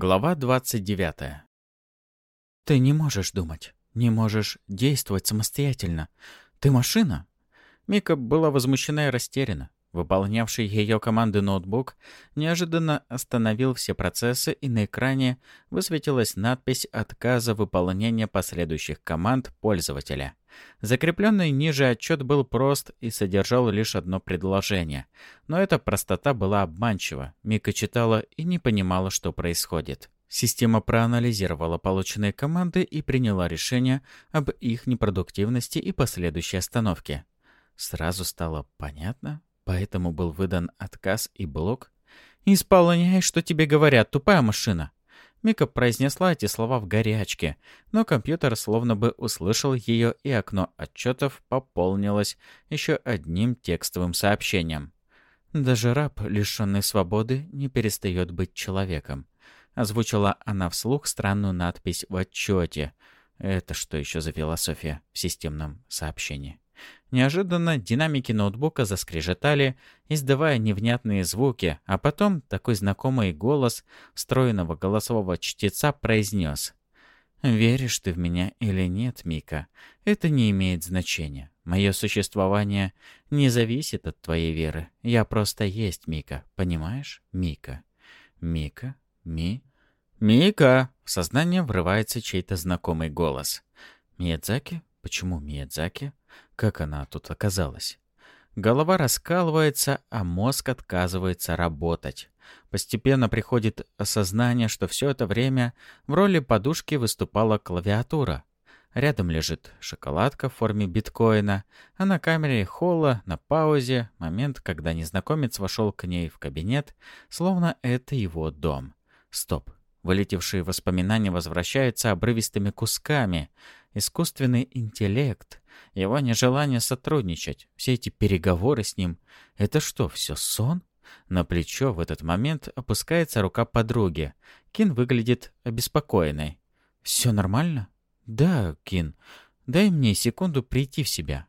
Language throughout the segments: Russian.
Глава 29. «Ты не можешь думать, не можешь действовать самостоятельно. Ты машина?» Мика была возмущена и растеряна. Выполнявший ее команды ноутбук неожиданно остановил все процессы, и на экране высветилась надпись отказа выполнения последующих команд пользователя. Закрепленный ниже отчет был прост и содержал лишь одно предложение. Но эта простота была обманчива. Мика читала и не понимала, что происходит. Система проанализировала полученные команды и приняла решение об их непродуктивности и последующей остановке. Сразу стало понятно, поэтому был выдан отказ и блок. «Исполняй, что тебе говорят, тупая машина!» Мика произнесла эти слова в горячке, но компьютер словно бы услышал ее, и окно отчетов пополнилось еще одним текстовым сообщением. «Даже раб, лишенный свободы, не перестает быть человеком», — озвучила она вслух странную надпись в отчете. Это что еще за философия в системном сообщении? Неожиданно динамики ноутбука заскрежетали, издавая невнятные звуки, а потом такой знакомый голос встроенного голосового чтеца произнес. «Веришь ты в меня или нет, Мика, это не имеет значения. Мое существование не зависит от твоей веры. Я просто есть, Мика, понимаешь? Мика. Мика? Ми? Мика!» В сознание врывается чей-то знакомый голос. «Миядзаки? Почему Миядзаки? Как она тут оказалась? Голова раскалывается, а мозг отказывается работать. Постепенно приходит осознание, что все это время в роли подушки выступала клавиатура. Рядом лежит шоколадка в форме биткоина, а на камере холла на паузе момент, когда незнакомец вошел к ней в кабинет, словно это его дом. Стоп. Вылетевшие воспоминания возвращаются обрывистыми кусками. Искусственный интеллект, его нежелание сотрудничать, все эти переговоры с ним — это что, все сон? На плечо в этот момент опускается рука подруги. Кин выглядит обеспокоенной. «Все нормально?» «Да, Кин. Дай мне секунду прийти в себя».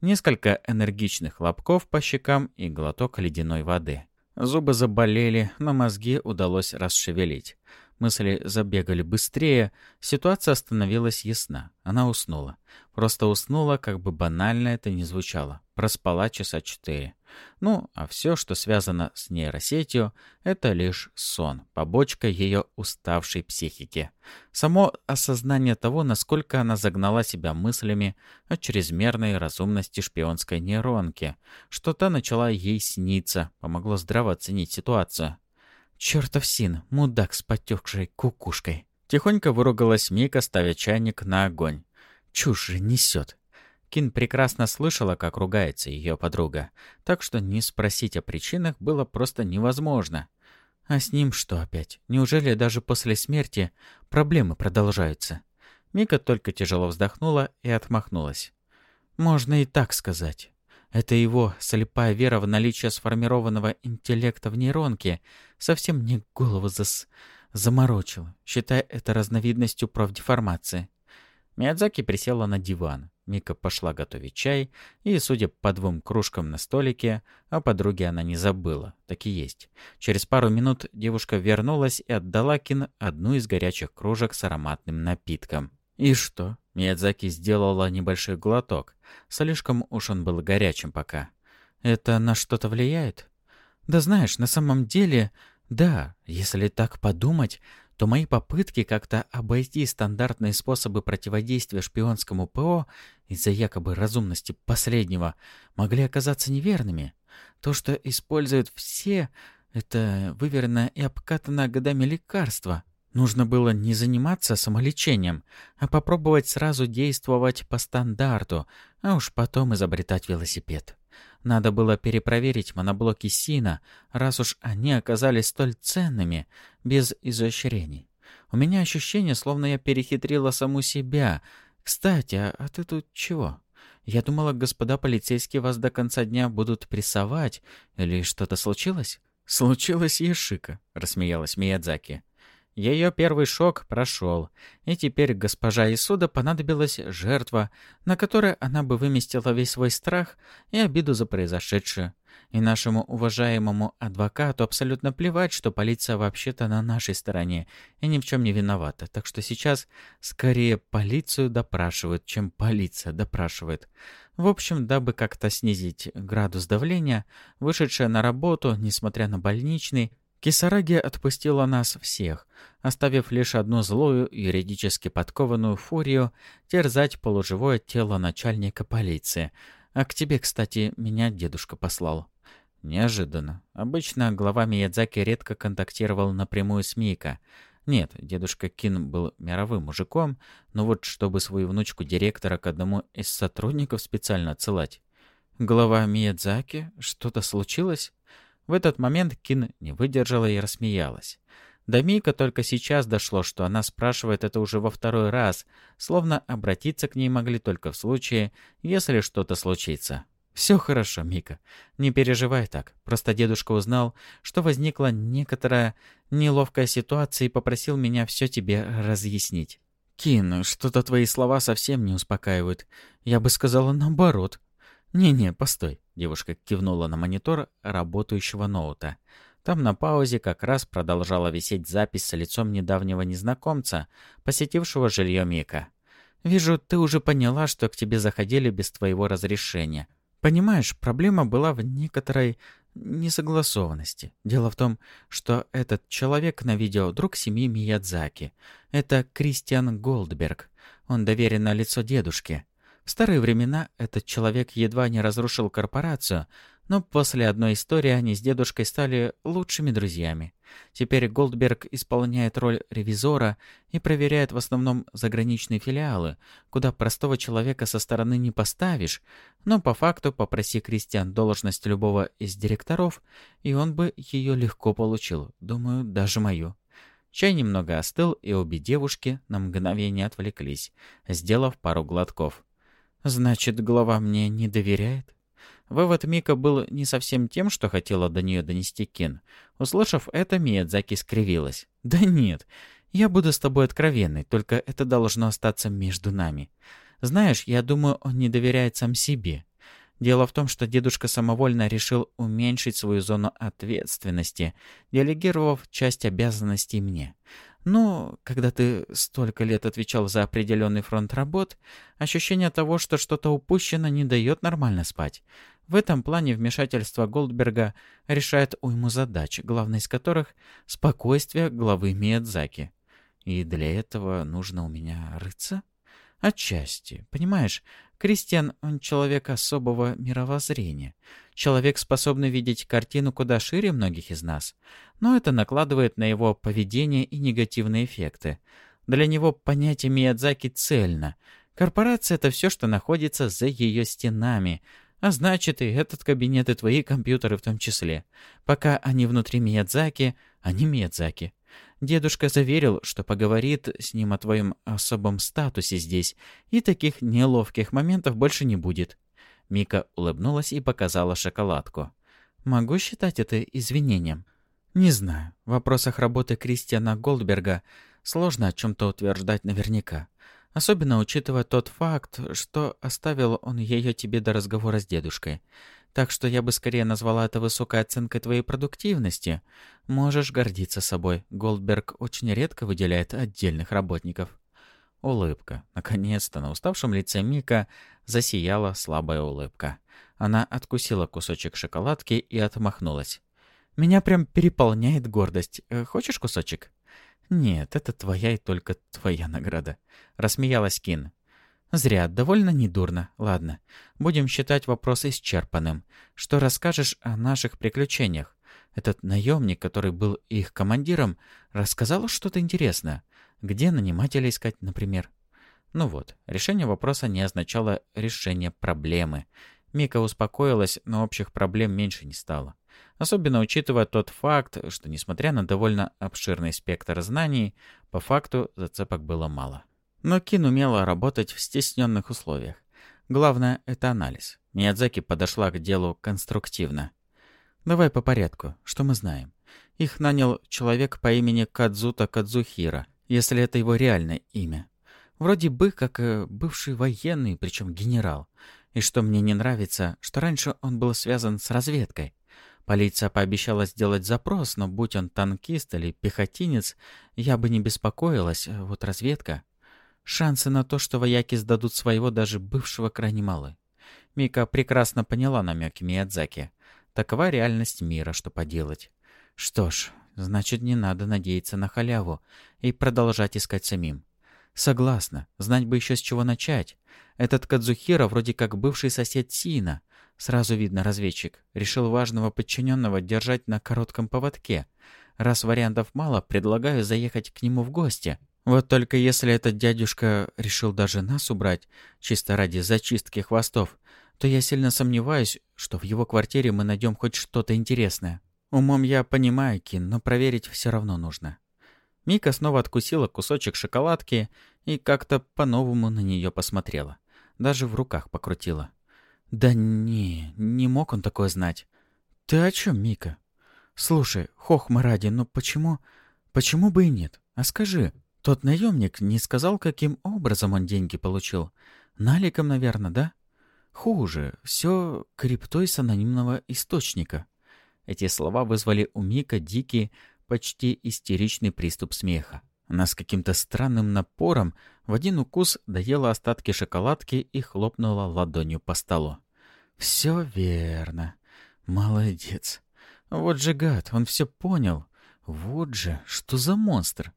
Несколько энергичных хлопков по щекам и глоток ледяной воды. Зубы заболели, но мозги удалось расшевелить. Мысли забегали быстрее, ситуация становилась ясна. Она уснула. Просто уснула, как бы банально это ни звучало. Проспала часа четыре. Ну, а все, что связано с нейросетью, это лишь сон, побочка ее уставшей психики. Само осознание того, насколько она загнала себя мыслями о чрезмерной разумности шпионской нейронки, что та начала ей сниться, помогло здраво оценить ситуацию. «Чертов син, мудак с потекшей кукушкой!» Тихонько выругалась Мика, ставя чайник на огонь. «Чушь же несет!» Кин прекрасно слышала, как ругается ее подруга, так что не спросить о причинах было просто невозможно. А с ним что опять? Неужели даже после смерти проблемы продолжаются? Мика только тяжело вздохнула и отмахнулась. Можно и так сказать. Это его слепая вера в наличие сформированного интеллекта в нейронке совсем не голову зас... заморочила, считая это разновидностью профдеформации. Миядзаки присела на диван. Мика пошла готовить чай, и, судя по двум кружкам на столике, о подруге она не забыла. Так и есть. Через пару минут девушка вернулась и отдала Кин одну из горячих кружек с ароматным напитком. «И что?» Миядзаки сделала небольшой глоток. Слишком уж он был горячим пока. «Это на что-то влияет?» «Да знаешь, на самом деле, да, если так подумать, то мои попытки как-то обойти стандартные способы противодействия шпионскому ПО из-за якобы разумности последнего могли оказаться неверными. То, что используют все, это выверено и обкатано годами лекарства. Нужно было не заниматься самолечением, а попробовать сразу действовать по стандарту, а уж потом изобретать велосипед. Надо было перепроверить моноблоки Сина, раз уж они оказались столь ценными, без изощрений. У меня ощущение, словно я перехитрила саму себя. Кстати, а, а ты тут чего? Я думала, господа полицейские вас до конца дня будут прессовать. Или что-то случилось? Случилось Ешика, рассмеялась Миядзаки. Ее первый шок прошел, и теперь госпожа Исуда понадобилась жертва, на которой она бы выместила весь свой страх и обиду за произошедшее. И нашему уважаемому адвокату абсолютно плевать, что полиция вообще-то на нашей стороне и ни в чем не виновата. Так что сейчас скорее полицию допрашивают, чем полиция допрашивает. В общем, дабы как-то снизить градус давления, вышедшая на работу, несмотря на больничный, Кисараги отпустила нас всех, оставив лишь одну злую, юридически подкованную фурию терзать полуживое тело начальника полиции. А к тебе, кстати, меня дедушка послал. Неожиданно. Обычно глава Миядзаки редко контактировал напрямую с Мика. Нет, дедушка Кин был мировым мужиком, но вот чтобы свою внучку директора к одному из сотрудников специально отсылать. Глава Миядзаки? Что-то случилось? В этот момент Кин не выдержала и рассмеялась. До Мика только сейчас дошло, что она спрашивает это уже во второй раз, словно обратиться к ней могли только в случае, если что-то случится. «Все хорошо, Мика. Не переживай так. Просто дедушка узнал, что возникла некоторая неловкая ситуация и попросил меня все тебе разъяснить». «Кин, что-то твои слова совсем не успокаивают. Я бы сказала наоборот. «Не-не, постой», — девушка кивнула на монитор работающего ноута. Там на паузе как раз продолжала висеть запись с лицом недавнего незнакомца, посетившего жилье Мика. «Вижу, ты уже поняла, что к тебе заходили без твоего разрешения. Понимаешь, проблема была в некоторой несогласованности. Дело в том, что этот человек на видео друг семьи Миядзаки. Это Кристиан Голдберг. Он доверенное лицо дедушки. В старые времена этот человек едва не разрушил корпорацию, но после одной истории они с дедушкой стали лучшими друзьями. Теперь Голдберг исполняет роль ревизора и проверяет в основном заграничные филиалы, куда простого человека со стороны не поставишь, но по факту попроси Кристиан должность любого из директоров, и он бы ее легко получил, думаю, даже мою. Чай немного остыл, и обе девушки на мгновение отвлеклись, сделав пару глотков. Значит, глава мне не доверяет? Вывод Мика был не совсем тем, что хотела до нее донести Кин. Услышав это, Миядзаки скривилась. «Да нет, я буду с тобой откровенной, только это должно остаться между нами. Знаешь, я думаю, он не доверяет сам себе. Дело в том, что дедушка самовольно решил уменьшить свою зону ответственности, делегировав часть обязанностей мне. Ну, когда ты столько лет отвечал за определенный фронт работ, ощущение того, что что-то упущено, не дает нормально спать. В этом плане вмешательство Голдберга решает уйму задач, главной из которых — спокойствие главы Миядзаки. И для этого нужно у меня рыться? Отчасти. Понимаешь, Кристиан, он человек особого мировоззрения. Человек, способный видеть картину куда шире многих из нас. Но это накладывает на его поведение и негативные эффекты. Для него понятие Миядзаки цельно. Корпорация — это все, что находится за ее стенами. А значит, и этот кабинет, и твои компьютеры в том числе. Пока они внутри Миядзаки, они Миядзаки. Дедушка заверил, что поговорит с ним о твоем особом статусе здесь, и таких неловких моментов больше не будет». Мика улыбнулась и показала шоколадку. «Могу считать это извинением?» «Не знаю. В вопросах работы Кристиана Голдберга сложно о чем-то утверждать наверняка. Особенно учитывая тот факт, что оставил он ее тебе до разговора с дедушкой. Так что я бы скорее назвала это высокой оценкой твоей продуктивности. Можешь гордиться собой. Голдберг очень редко выделяет отдельных работников. Улыбка. Наконец-то на уставшем лице Мика засияла слабая улыбка. Она откусила кусочек шоколадки и отмахнулась. «Меня прям переполняет гордость. Э, хочешь кусочек?» «Нет, это твоя и только твоя награда», — рассмеялась Кин. «Зря, довольно недурно. Ладно, будем считать вопрос исчерпанным. Что расскажешь о наших приключениях? Этот наемник, который был их командиром, рассказал что-то интересное. Где нанимателя искать, например?» Ну вот, решение вопроса не означало решение проблемы. Мика успокоилась, но общих проблем меньше не стало. Особенно учитывая тот факт, что, несмотря на довольно обширный спектр знаний, по факту зацепок было мало. Но Кин умела работать в стесненных условиях. Главное — это анализ. Миядзаки подошла к делу конструктивно. «Давай по порядку. Что мы знаем? Их нанял человек по имени Кадзута Кадзухира, если это его реальное имя. Вроде бы как э, бывший военный, причем генерал. И что мне не нравится, что раньше он был связан с разведкой. Полиция пообещала сделать запрос, но будь он танкист или пехотинец, я бы не беспокоилась, э, вот разведка. Шансы на то, что вояки сдадут своего даже бывшего, крайне малы. Мика прекрасно поняла намеки Миядзаки. Такова реальность мира, что поделать. Что ж, значит, не надо надеяться на халяву и продолжать искать самим. Согласна, знать бы еще с чего начать. Этот Кадзухира вроде как бывший сосед Сина. Сразу видно разведчик. Решил важного подчиненного держать на коротком поводке. Раз вариантов мало, предлагаю заехать к нему в гости. Вот только если этот дядюшка решил даже нас убрать, чисто ради зачистки хвостов, то я сильно сомневаюсь, что в его квартире мы найдем хоть что-то интересное. Умом я понимаю, Кин, но проверить все равно нужно. Мика снова откусила кусочек шоколадки и как-то по-новому на нее посмотрела. Даже в руках покрутила. «Да не, не мог он такое знать». «Ты о чем, Мика?» «Слушай, хохма ради, ну почему... Почему бы и нет? А скажи, тот наемник не сказал, каким образом он деньги получил? Наликом, наверное, да?» «Хуже. Все криптой с анонимного источника». Эти слова вызвали у Мика дикий, почти истеричный приступ смеха. Она с каким-то странным напором в один укус доела остатки шоколадки и хлопнула ладонью по столу. «Все верно. Молодец. Вот же гад, он все понял. Вот же, что за монстр.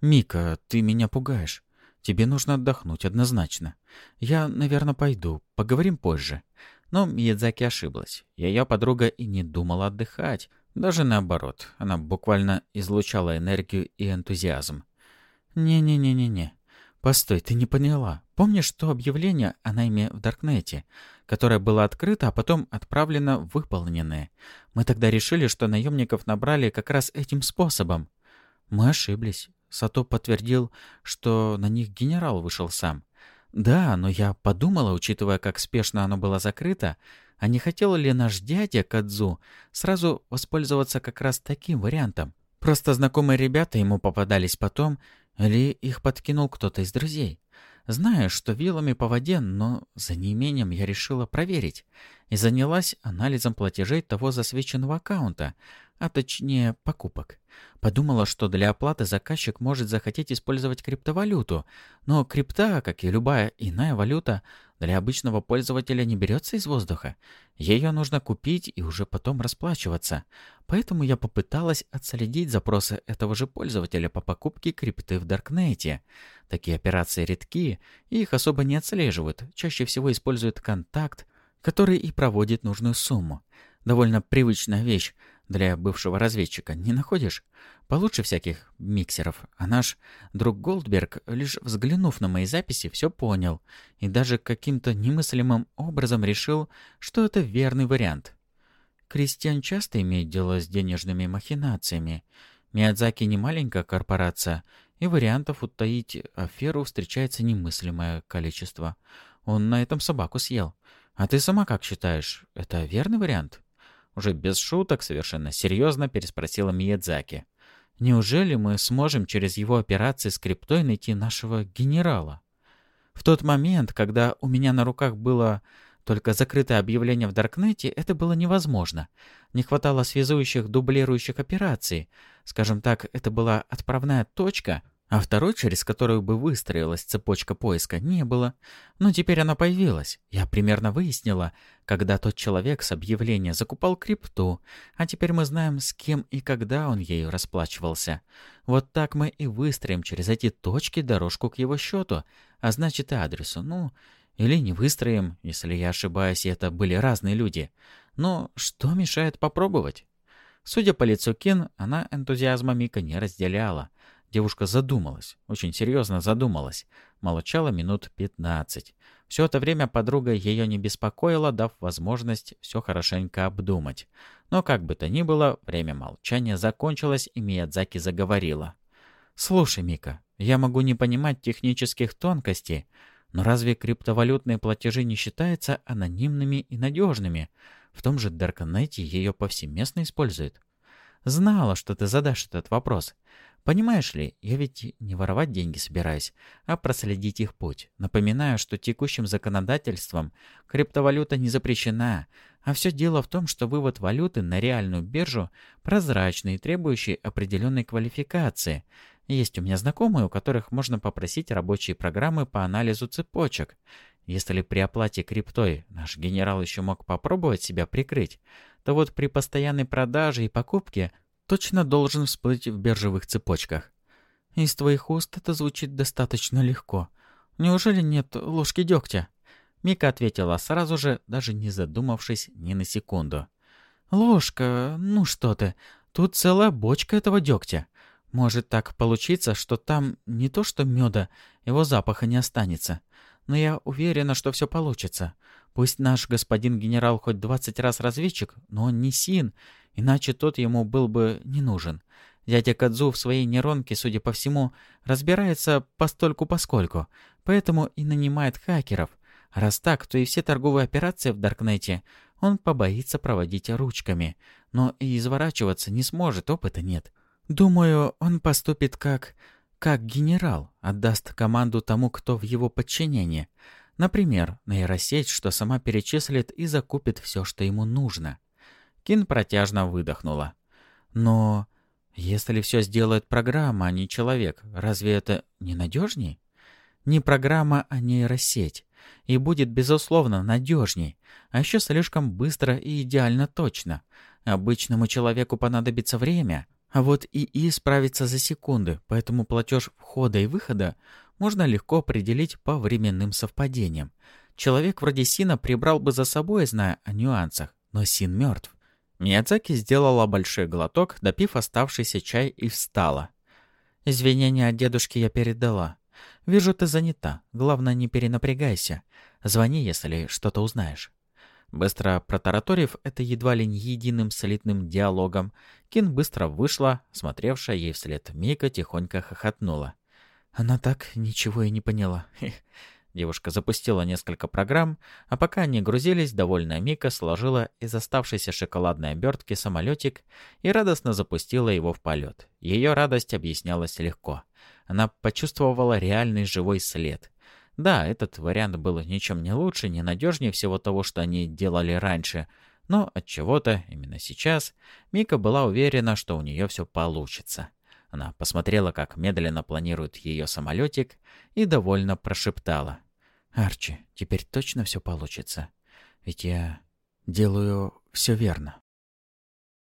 Мика, ты меня пугаешь. Тебе нужно отдохнуть однозначно. Я, наверное, пойду. Поговорим позже». Но Миядзаки ошиблась. Ее подруга и не думала отдыхать. Даже наоборот, она буквально излучала энергию и энтузиазм. «Не-не-не-не-не. Постой, ты не поняла. Помнишь то объявление о найме в Даркнете, которое было открыто, а потом отправлено выполненное? Мы тогда решили, что наемников набрали как раз этим способом. Мы ошиблись. Сато подтвердил, что на них генерал вышел сам. Да, но я подумала, учитывая, как спешно оно было закрыто, а не хотел ли наш дядя Кадзу сразу воспользоваться как раз таким вариантом? Просто знакомые ребята ему попадались потом, или их подкинул кто-то из друзей? Знаю, что вилами по воде, но за неимением я решила проверить и занялась анализом платежей того засвеченного аккаунта, а точнее покупок. Подумала, что для оплаты заказчик может захотеть использовать криптовалюту, но крипта, как и любая иная валюта, для обычного пользователя не берется из воздуха. Ее нужно купить и уже потом расплачиваться. Поэтому я попыталась отследить запросы этого же пользователя по покупке крипты в Даркнете. Такие операции редки, их особо не отслеживают. Чаще всего используют контакт, который и проводит нужную сумму. Довольно привычная вещь для бывшего разведчика, не находишь? Получше всяких миксеров. А наш друг Голдберг, лишь взглянув на мои записи, все понял и даже каким-то немыслимым образом решил, что это верный вариант. Кристиан часто имеет дело с денежными махинациями. Миядзаки не маленькая корпорация, и вариантов утаить аферу встречается немыслимое количество. Он на этом собаку съел. А ты сама как считаешь, это верный вариант?» Уже без шуток, совершенно серьезно переспросила Миядзаки. «Неужели мы сможем через его операции с криптой найти нашего генерала?» В тот момент, когда у меня на руках было только закрытое объявление в Даркнете, это было невозможно. Не хватало связующих, дублирующих операций. Скажем так, это была отправная точка — а второй, через которую бы выстроилась цепочка поиска, не было. Но теперь она появилась. Я примерно выяснила, когда тот человек с объявления закупал крипту, а теперь мы знаем, с кем и когда он ею расплачивался. Вот так мы и выстроим через эти точки дорожку к его счету, а значит и адресу. Ну, или не выстроим, если я ошибаюсь, это были разные люди. Но что мешает попробовать? Судя по лицу Кин, она энтузиазма Мика не разделяла. Девушка задумалась, очень серьезно задумалась. Молчала минут пятнадцать. Все это время подруга ее не беспокоила, дав возможность все хорошенько обдумать. Но как бы то ни было, время молчания закончилось, и Миядзаки заговорила. «Слушай, Мика, я могу не понимать технических тонкостей, но разве криптовалютные платежи не считаются анонимными и надежными? В том же Даркнете ее повсеместно используют. Знала, что ты задашь этот вопрос. Понимаешь ли, я ведь не воровать деньги собираюсь, а проследить их путь. Напоминаю, что текущим законодательством криптовалюта не запрещена, а все дело в том, что вывод валюты на реальную биржу прозрачный и требующий определенной квалификации. Есть у меня знакомые, у которых можно попросить рабочие программы по анализу цепочек. Если при оплате криптой наш генерал еще мог попробовать себя прикрыть, то вот при постоянной продаже и покупке точно должен всплыть в биржевых цепочках. Из твоих уст это звучит достаточно легко. Неужели нет ложки дегтя? Мика ответила сразу же, даже не задумавшись ни на секунду. «Ложка, ну что ты, тут целая бочка этого дегтя. Может так получиться, что там не то что меда, его запаха не останется. Но я уверена, что все получится. Пусть наш господин генерал хоть двадцать раз разведчик, но он не син, иначе тот ему был бы не нужен. Дядя Кадзу в своей нейронке, судя по всему, разбирается постольку-поскольку, поэтому и нанимает хакеров. Раз так, то и все торговые операции в Даркнете он побоится проводить ручками, но и изворачиваться не сможет, опыта нет. Думаю, он поступит как... как генерал, отдаст команду тому, кто в его подчинении. Например, нейросеть, что сама перечислит и закупит все, что ему нужно. Кин протяжно выдохнула. Но если все сделает программа, а не человек, разве это не надежней? Не программа, а нейросеть. И будет, безусловно, надежней. А еще слишком быстро и идеально точно. Обычному человеку понадобится время — а вот ИИ справится за секунды, поэтому платеж входа и выхода можно легко определить по временным совпадениям. Человек вроде Сина прибрал бы за собой, зная о нюансах, но Син мертв. Миядзаки сделала большой глоток, допив оставшийся чай и встала. «Извинения от дедушки я передала. Вижу, ты занята. Главное, не перенапрягайся. Звони, если что-то узнаешь». Быстро протараторив это едва ли не единым солидным диалогом, Кин быстро вышла, смотревшая ей вслед Мика тихонько хохотнула. Она так ничего и не поняла. Девушка запустила несколько программ, а пока они грузились, довольная Мика сложила из оставшейся шоколадной обертки самолетик и радостно запустила его в полет. Ее радость объяснялась легко. Она почувствовала реальный живой след. Да, этот вариант был ничем не лучше, не надежнее всего того, что они делали раньше, но от чего-то именно сейчас Мика была уверена, что у нее все получится. Она посмотрела, как медленно планирует ее самолетик, и довольно прошептала. «Арчи, теперь точно все получится? Ведь я делаю все верно».